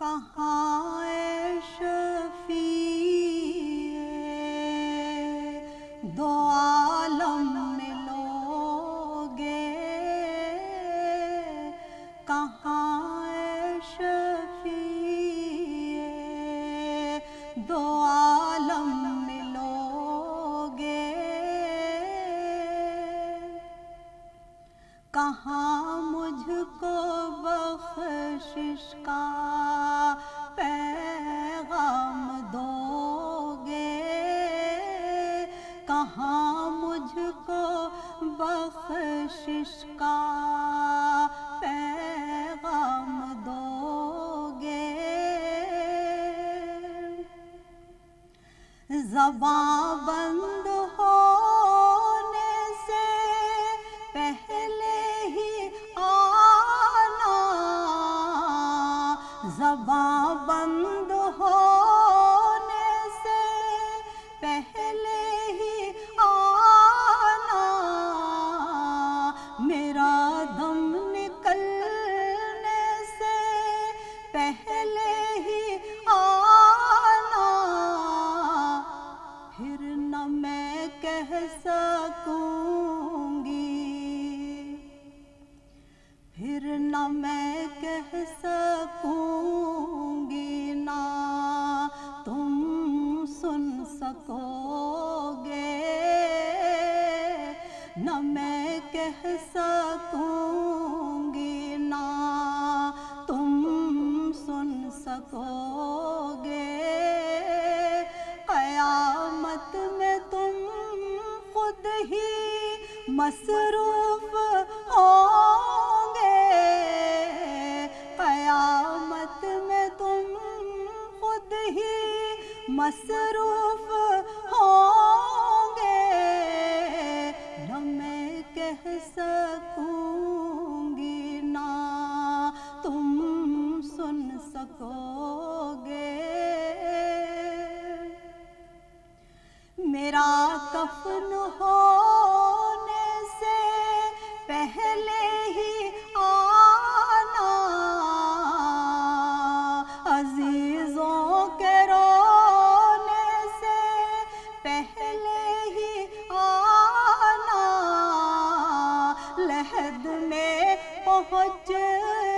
کہاں اے شفیع؟ دو عالم ملوگے کہاں اے شفیع؟ دو عالم ملوگے کہاں مجھ کو بخشش کا کہاں مجھ کو بخشش کا پیغام دو گے زباں بند ہونے سے پہلے ہی نہ میں کہہ سکوں گی، نہ تم سن سکو گے۔ قیامت میں تم خود ہی مصروف ہوں گے۔ قیامت میں تم خود ہی مصروف کفن ہونے سے پہلے ہی آنا۔ عزیزوں کے رونے سے پہلے ہی آنا۔ لحد میں پہنچنے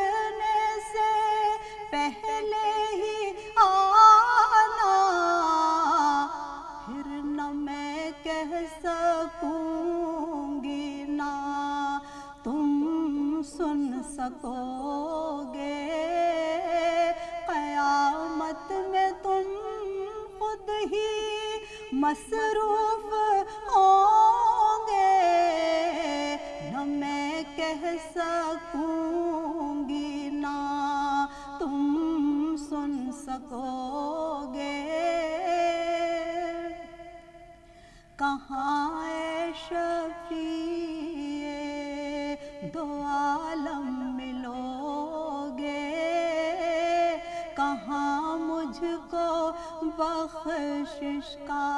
سکو گے قیامت میں تم خود ہی مصروف ہوں گے نہ میں کہہ سکوں گی، نہ تم سن سکو گے کہاں اے شفیع؟ دو بخشش کا